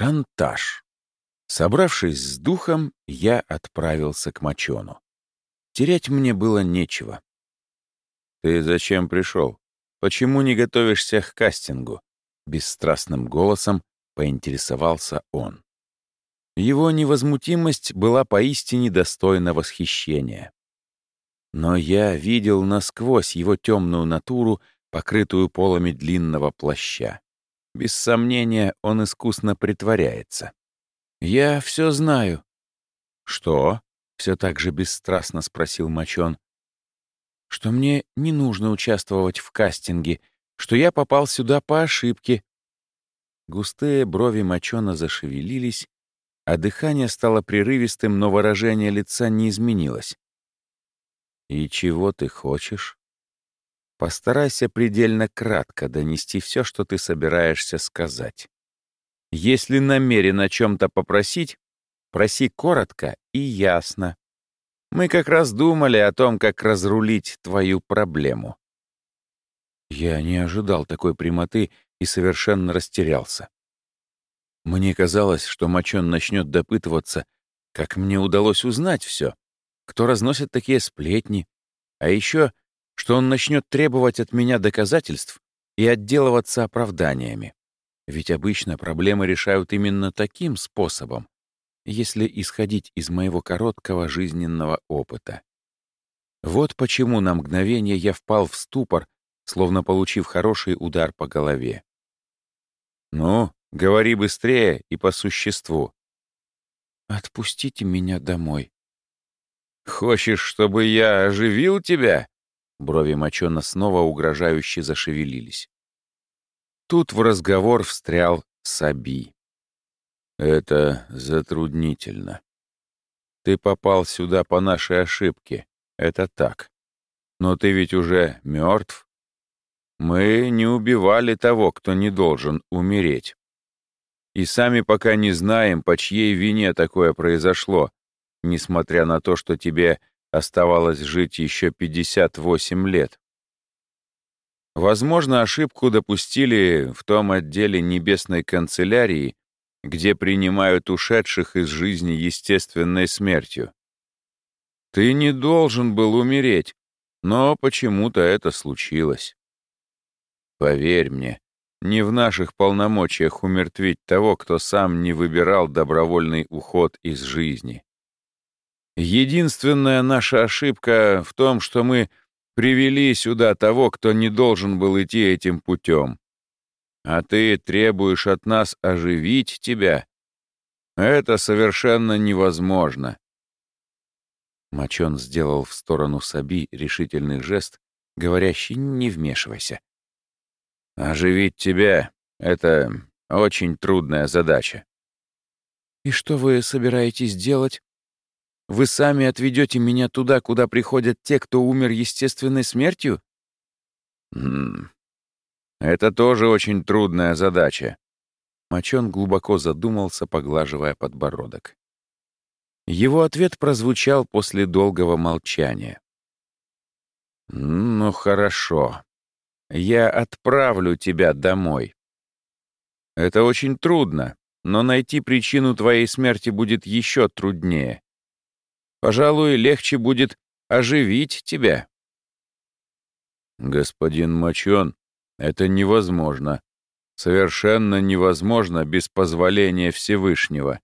Шантаж. Собравшись с духом, я отправился к Мочону. Терять мне было нечего. «Ты зачем пришел? Почему не готовишься к кастингу?» Бесстрастным голосом поинтересовался он. Его невозмутимость была поистине достойна восхищения. Но я видел насквозь его темную натуру, покрытую полами длинного плаща. Без сомнения, он искусно притворяется. «Я все знаю». «Что?» — все так же бесстрастно спросил Мочон. «Что мне не нужно участвовать в кастинге, что я попал сюда по ошибке». Густые брови Мочона зашевелились, а дыхание стало прерывистым, но выражение лица не изменилось. «И чего ты хочешь?» Постарайся предельно кратко донести все, что ты собираешься сказать. Если намерен о чем-то попросить, проси коротко и ясно. Мы как раз думали о том, как разрулить твою проблему. Я не ожидал такой прямоты и совершенно растерялся. Мне казалось, что Мочон начнет допытываться, как мне удалось узнать все, кто разносит такие сплетни, а еще что он начнет требовать от меня доказательств и отделываться оправданиями. Ведь обычно проблемы решают именно таким способом, если исходить из моего короткого жизненного опыта. Вот почему на мгновение я впал в ступор, словно получив хороший удар по голове. «Ну, говори быстрее и по существу». «Отпустите меня домой». «Хочешь, чтобы я оживил тебя?» Брови Мочона снова угрожающе зашевелились. Тут в разговор встрял Саби. «Это затруднительно. Ты попал сюда по нашей ошибке. Это так. Но ты ведь уже мертв. Мы не убивали того, кто не должен умереть. И сами пока не знаем, по чьей вине такое произошло, несмотря на то, что тебе Оставалось жить еще 58 лет. Возможно, ошибку допустили в том отделе небесной канцелярии, где принимают ушедших из жизни естественной смертью. Ты не должен был умереть, но почему-то это случилось. Поверь мне, не в наших полномочиях умертвить того, кто сам не выбирал добровольный уход из жизни. Единственная наша ошибка в том, что мы привели сюда того, кто не должен был идти этим путем. А ты требуешь от нас оживить тебя? Это совершенно невозможно. Мочон сделал в сторону Саби решительный жест, говорящий «не вмешивайся». «Оживить тебя — это очень трудная задача». «И что вы собираетесь делать?» Вы сами отведете меня туда, куда приходят те, кто умер естественной смертью? Хм. Это тоже очень трудная задача. Мочон глубоко задумался, поглаживая подбородок. Его ответ прозвучал после долгого молчания. «Ну, хорошо. Я отправлю тебя домой. Это очень трудно, но найти причину твоей смерти будет еще труднее. Пожалуй, легче будет оживить тебя. Господин Мочон, это невозможно. Совершенно невозможно без позволения Всевышнего.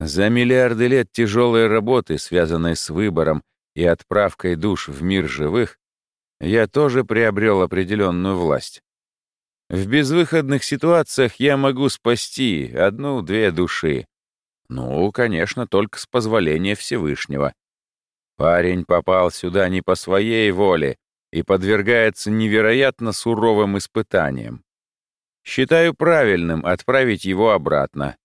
За миллиарды лет тяжелой работы, связанной с выбором и отправкой душ в мир живых, я тоже приобрел определенную власть. В безвыходных ситуациях я могу спасти одну-две души, ну, конечно, только с позволения Всевышнего. Парень попал сюда не по своей воле и подвергается невероятно суровым испытаниям. Считаю правильным отправить его обратно.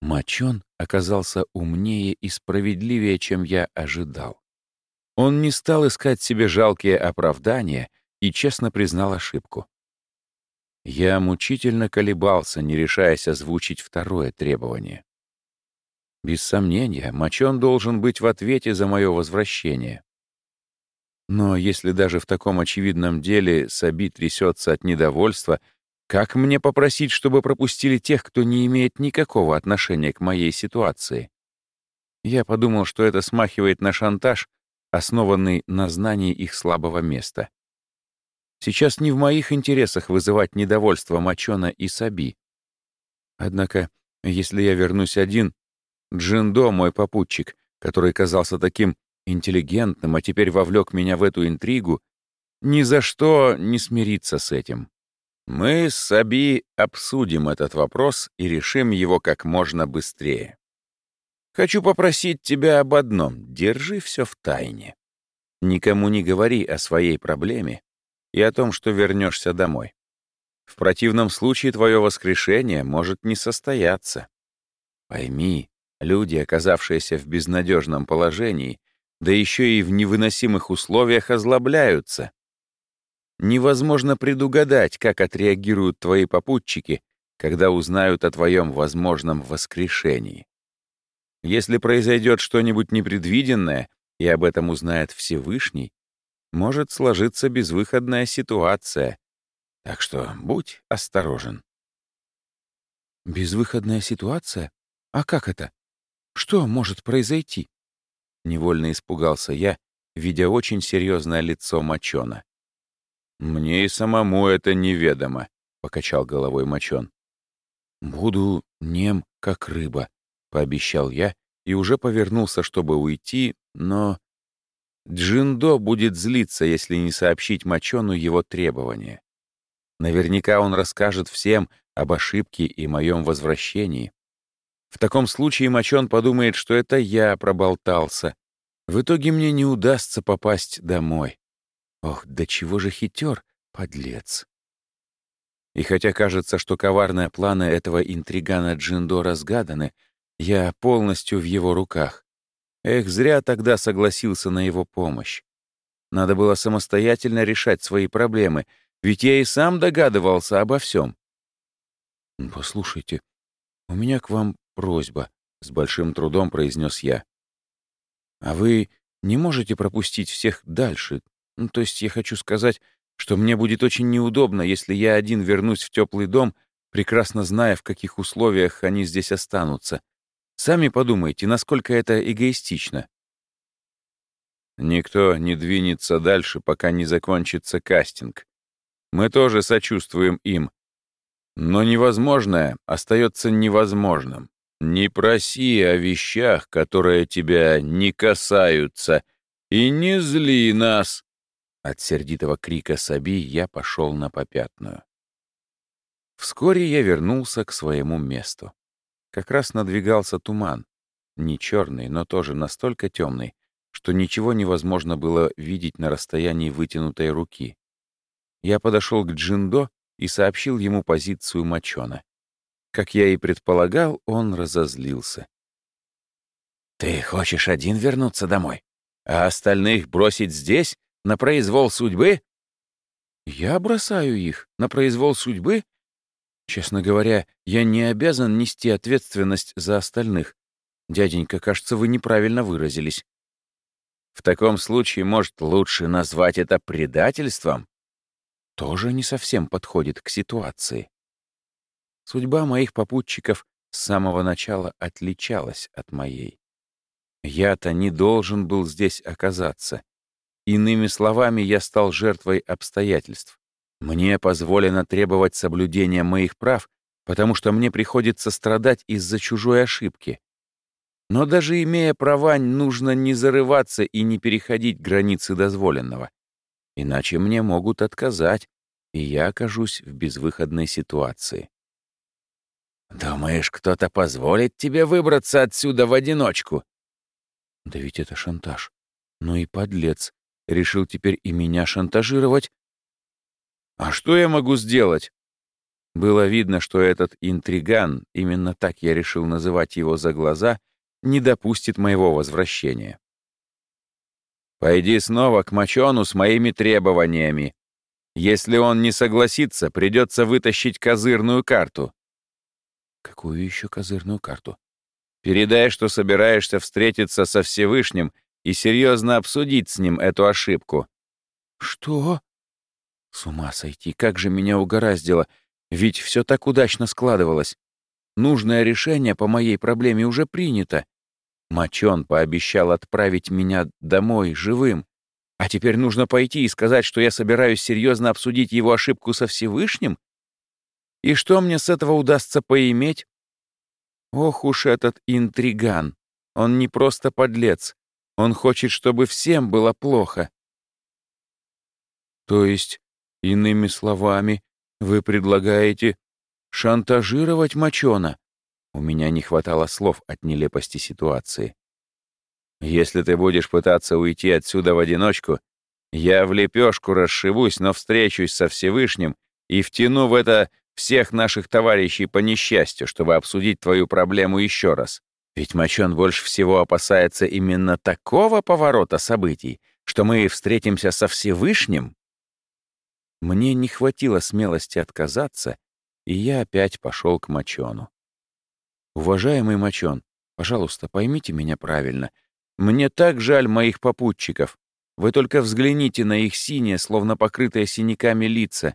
Мочон оказался умнее и справедливее, чем я ожидал. Он не стал искать себе жалкие оправдания и честно признал ошибку. Я мучительно колебался, не решаясь озвучить второе требование. Без сомнения, Мочон должен быть в ответе за мое возвращение. Но если даже в таком очевидном деле Саби трясется от недовольства Как мне попросить, чтобы пропустили тех, кто не имеет никакого отношения к моей ситуации? Я подумал, что это смахивает на шантаж, основанный на знании их слабого места. Сейчас не в моих интересах вызывать недовольство Мачона и Саби. Однако, если я вернусь один, Джиндо, мой попутчик, который казался таким интеллигентным, а теперь вовлек меня в эту интригу, ни за что не смириться с этим. Мы с Саби обсудим этот вопрос и решим его как можно быстрее. Хочу попросить тебя об одном — держи все в тайне. Никому не говори о своей проблеме и о том, что вернешься домой. В противном случае твое воскрешение может не состояться. Пойми, люди, оказавшиеся в безнадежном положении, да еще и в невыносимых условиях озлобляются. Невозможно предугадать, как отреагируют твои попутчики, когда узнают о твоем возможном воскрешении. Если произойдет что-нибудь непредвиденное, и об этом узнает Всевышний, может сложиться безвыходная ситуация, так что будь осторожен. Безвыходная ситуация? А как это? Что может произойти? Невольно испугался я, видя очень серьезное лицо Мочона. «Мне и самому это неведомо», — покачал головой Мочон. «Буду нем, как рыба», — пообещал я и уже повернулся, чтобы уйти, но... Джиндо будет злиться, если не сообщить Мочону его требования. Наверняка он расскажет всем об ошибке и моем возвращении. В таком случае Мочон подумает, что это я проболтался. В итоге мне не удастся попасть домой. Ох, да чего же хитер, подлец. И хотя кажется, что коварные планы этого интригана Джиндо разгаданы, я полностью в его руках. Эх, зря тогда согласился на его помощь. Надо было самостоятельно решать свои проблемы, ведь я и сам догадывался обо всем. «Послушайте, у меня к вам просьба», — с большим трудом произнес я. «А вы не можете пропустить всех дальше? Ну, то есть я хочу сказать, что мне будет очень неудобно, если я один вернусь в теплый дом, прекрасно зная, в каких условиях они здесь останутся. Сами подумайте, насколько это эгоистично». Никто не двинется дальше, пока не закончится кастинг. Мы тоже сочувствуем им. Но невозможное остается невозможным. Не проси о вещах, которые тебя не касаются, и не зли нас. От сердитого крика Саби я пошел на попятную. Вскоре я вернулся к своему месту. Как раз надвигался туман. Не черный, но тоже настолько темный, что ничего невозможно было видеть на расстоянии вытянутой руки. Я подошел к Джиндо и сообщил ему позицию Мачона. Как я и предполагал, он разозлился. «Ты хочешь один вернуться домой, а остальных бросить здесь, на произвол судьбы?» «Я бросаю их на произвол судьбы?» Честно говоря, я не обязан нести ответственность за остальных. Дяденька, кажется, вы неправильно выразились. В таком случае, может, лучше назвать это предательством? тоже не совсем подходит к ситуации. Судьба моих попутчиков с самого начала отличалась от моей. Я-то не должен был здесь оказаться. Иными словами, я стал жертвой обстоятельств. Мне позволено требовать соблюдения моих прав, потому что мне приходится страдать из-за чужой ошибки. Но даже имея права, нужно не зарываться и не переходить границы дозволенного. Иначе мне могут отказать, и я окажусь в безвыходной ситуации. «Думаешь, кто-то позволит тебе выбраться отсюда в одиночку?» «Да ведь это шантаж. Ну и подлец. Решил теперь и меня шантажировать?» «А что я могу сделать?» Было видно, что этот интриган, именно так я решил называть его за глаза, не допустит моего возвращения. Пойди снова к Мачону с моими требованиями. Если он не согласится, придется вытащить козырную карту. Какую еще козырную карту? Передай, что собираешься встретиться со Всевышним и серьезно обсудить с ним эту ошибку. Что? С ума сойти, как же меня угораздило. Ведь все так удачно складывалось. Нужное решение по моей проблеме уже принято. Мочон пообещал отправить меня домой живым. А теперь нужно пойти и сказать, что я собираюсь серьезно обсудить его ошибку со Всевышним? И что мне с этого удастся поиметь? Ох уж этот интриган. Он не просто подлец. Он хочет, чтобы всем было плохо. То есть, иными словами, вы предлагаете шантажировать Мочона? У меня не хватало слов от нелепости ситуации. Если ты будешь пытаться уйти отсюда в одиночку, я в лепешку расшивусь, но встречусь со Всевышним и втяну в это всех наших товарищей по несчастью, чтобы обсудить твою проблему еще раз. Ведь Мочон больше всего опасается именно такого поворота событий, что мы встретимся со Всевышним. Мне не хватило смелости отказаться, и я опять пошел к Мочону. «Уважаемый Мочон, пожалуйста, поймите меня правильно. Мне так жаль моих попутчиков. Вы только взгляните на их синие, словно покрытые синяками лица.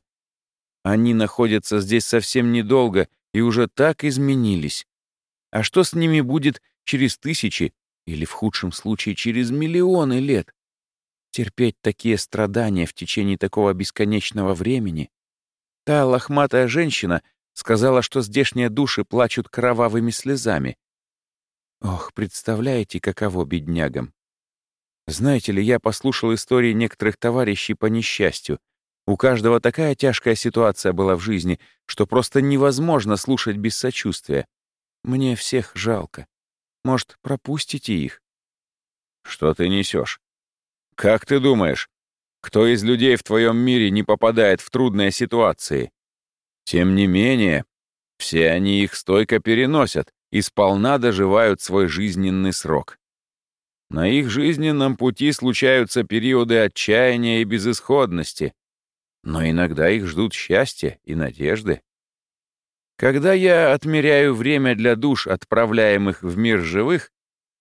Они находятся здесь совсем недолго и уже так изменились. А что с ними будет через тысячи или, в худшем случае, через миллионы лет? Терпеть такие страдания в течение такого бесконечного времени? Та лохматая женщина — Сказала, что здешние души плачут кровавыми слезами. Ох, представляете, каково беднягам. Знаете ли, я послушал истории некоторых товарищей по несчастью. У каждого такая тяжкая ситуация была в жизни, что просто невозможно слушать без сочувствия. Мне всех жалко. Может, пропустите их? Что ты несешь? Как ты думаешь, кто из людей в твоем мире не попадает в трудные ситуации? Тем не менее, все они их стойко переносят и сполна доживают свой жизненный срок. На их жизненном пути случаются периоды отчаяния и безысходности, но иногда их ждут счастье и надежды. Когда я отмеряю время для душ, отправляемых в мир живых,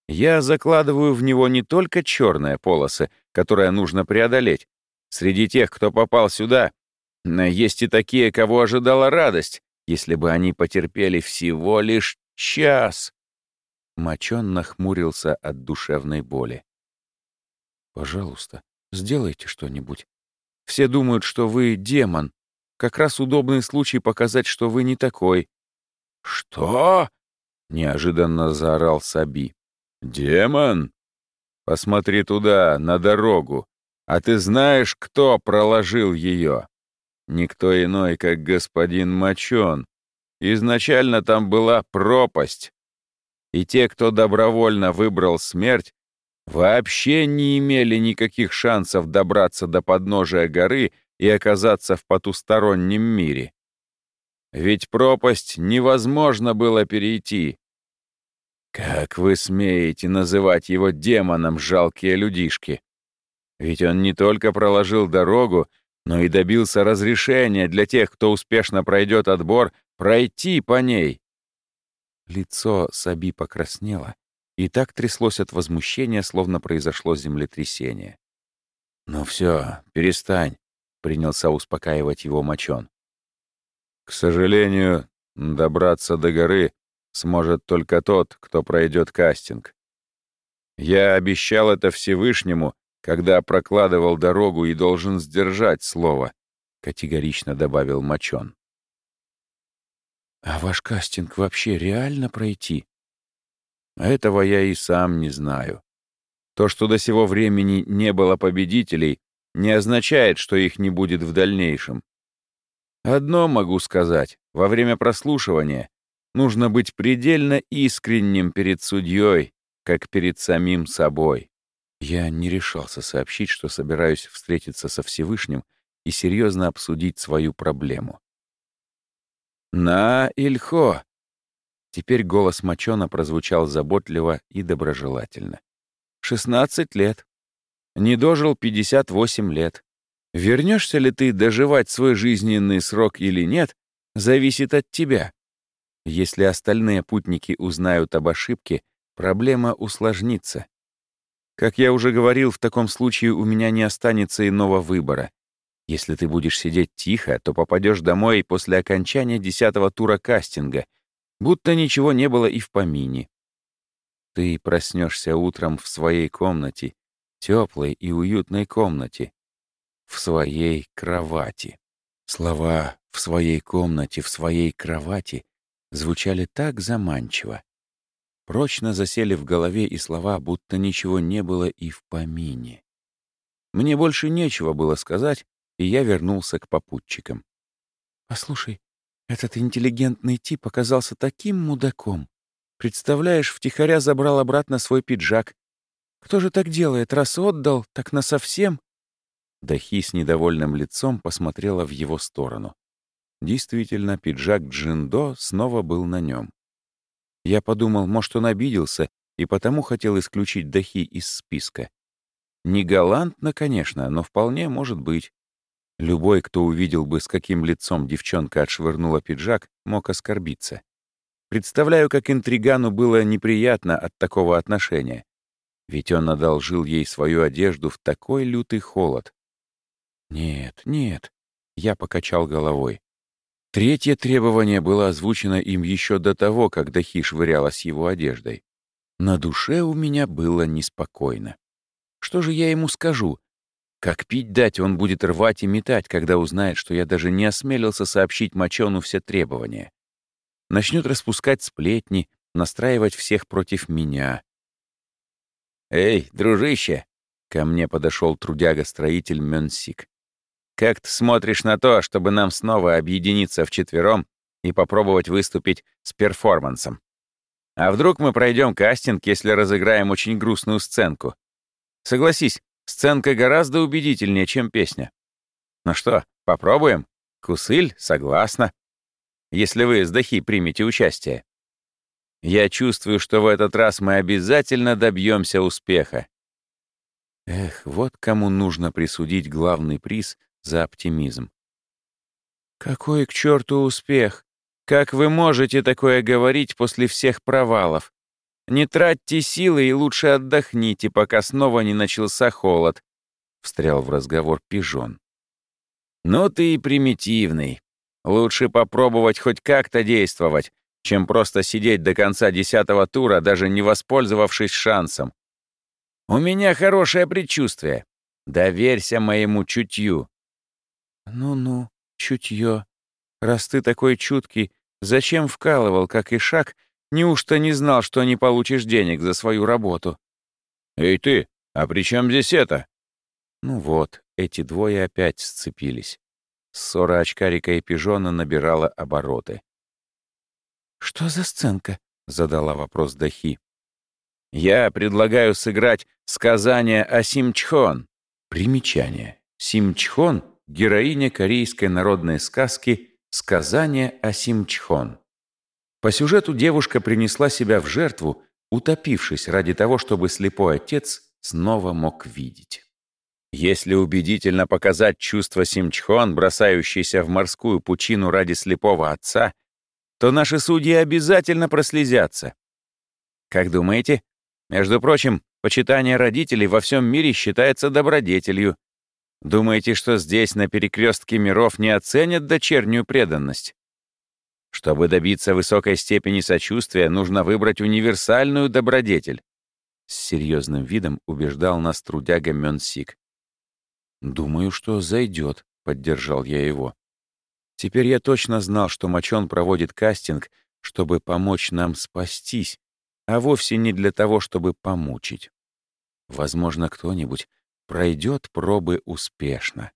я закладываю в него не только черные полосы, которые нужно преодолеть. Среди тех, кто попал сюда, но есть и такие, кого ожидала радость, если бы они потерпели всего лишь час. Мочон нахмурился от душевной боли. «Пожалуйста, сделайте что-нибудь. Все думают, что вы демон. Как раз удобный случай показать, что вы не такой». «Что?» — неожиданно заорал Саби. «Демон? Посмотри туда, на дорогу. А ты знаешь, кто проложил ее?» Никто иной, как господин Мочон. Изначально там была пропасть. И те, кто добровольно выбрал смерть, вообще не имели никаких шансов добраться до подножия горы и оказаться в потустороннем мире. Ведь пропасть невозможно было перейти. Как вы смеете называть его демоном, жалкие людишки? Ведь он не только проложил дорогу, но и добился разрешения для тех, кто успешно пройдет отбор, пройти по ней. Лицо Саби покраснело и так тряслось от возмущения, словно произошло землетрясение. «Ну все, перестань», — принялся успокаивать его мочон. «К сожалению, добраться до горы сможет только тот, кто пройдет кастинг. Я обещал это Всевышнему когда прокладывал дорогу и должен сдержать слово», — категорично добавил Мочон. «А ваш кастинг вообще реально пройти?» «Этого я и сам не знаю. То, что до сего времени не было победителей, не означает, что их не будет в дальнейшем. Одно могу сказать. Во время прослушивания нужно быть предельно искренним перед судьей, как перед самим собой. Я не решался сообщить, что собираюсь встретиться со Всевышним и серьезно обсудить свою проблему. «На, Ильхо!» Теперь голос Мочона прозвучал заботливо и доброжелательно. «Шестнадцать лет. Не дожил пятьдесят восемь лет. Вернешься ли ты доживать свой жизненный срок или нет, зависит от тебя. Если остальные путники узнают об ошибке, проблема усложнится. Как я уже говорил, в таком случае у меня не останется иного выбора. Если ты будешь сидеть тихо, то попадешь домой после окончания десятого тура кастинга, будто ничего не было и в помине. Ты проснешься утром в своей комнате, теплой и уютной комнате, в своей кровати. Слова «в своей комнате, в своей кровати» звучали так заманчиво. Прочно засели в голове и слова, будто ничего не было и в помине. Мне больше нечего было сказать, и я вернулся к попутчикам. «Послушай, этот интеллигентный тип оказался таким мудаком. Представляешь, втихаря забрал обратно свой пиджак. Кто же так делает? Раз отдал, так насовсем?» Дахи с недовольным лицом посмотрела в его сторону. Действительно, пиджак Джиндо снова был на нем. Я подумал, может, он обиделся и потому хотел исключить Дахи из списка. Не галантно, конечно, но вполне может быть. Любой, кто увидел бы, с каким лицом девчонка отшвырнула пиджак, мог оскорбиться. Представляю, как интригану было неприятно от такого отношения. Ведь он одолжил ей свою одежду в такой лютый холод. Нет, нет, я покачал головой. Третье требование было озвучено им еще до того, как Дахи швырялась его одеждой. На душе у меня было неспокойно. Что же я ему скажу? Как пить дать он будет рвать и метать, когда узнает, что я даже не осмелился сообщить Мочону все требования. Начнет распускать сплетни, настраивать всех против меня. «Эй, дружище!» — ко мне подошел трудяга-строитель Мёнсик. «Как ты смотришь на то, чтобы нам снова объединиться вчетвером и попробовать выступить с перформансом? А вдруг мы пройдем кастинг, если разыграем очень грустную сценку? Согласись, Сценка гораздо убедительнее, чем песня. Ну что, попробуем? Кусыль? Согласна. Если вы с Дахи примете участие. Я чувствую, что в этот раз мы обязательно добьемся успеха. Эх, вот кому нужно присудить главный приз за оптимизм. Какой к черту успех? Как вы можете такое говорить после всех провалов? Не тратьте силы и лучше отдохните, пока снова не начался холод», — встрял в разговор пижон. «Ну ты и примитивный. Лучше попробовать хоть как-то действовать, чем просто сидеть до конца десятого тура, даже не воспользовавшись шансом. У меня хорошее предчувствие. Доверься моему чутью». «Ну-ну, чутье. Раз ты такой чуткий, зачем вкалывал, как и шаг, Неужто не знал, что не получишь денег за свою работу? «Эй ты, а при чем здесь это?» Ну вот, эти двое опять сцепились. Ссора очкарика и пижона набирала обороты. «Что за сценка?» — задала вопрос Дахи. «Я предлагаю сыграть сказание о Симчхон». Примечание. Симчхон — героиня корейской народной сказки «Сказание о Симчхон». По сюжету девушка принесла себя в жертву, утопившись ради того, чтобы слепой отец снова мог видеть. Если убедительно показать чувство Симчхон, бросающееся в морскую пучину ради слепого отца, то наши судьи обязательно прослезятся. Как думаете? Между прочим, почитание родителей во всем мире считается добродетелью. Думаете, что здесь, на перекрестке миров, не оценят дочернюю преданность? Чтобы добиться высокой степени сочувствия, нужно выбрать универсальную добродетель. С серьезным видом убеждал нас трудяга Мёнсик. «Думаю, что зайдет», — поддержал я его. Теперь я точно знал, что Мочон проводит кастинг, чтобы помочь нам спастись, а вовсе не для того, чтобы помучить. Возможно, кто-нибудь пройдет пробы успешно.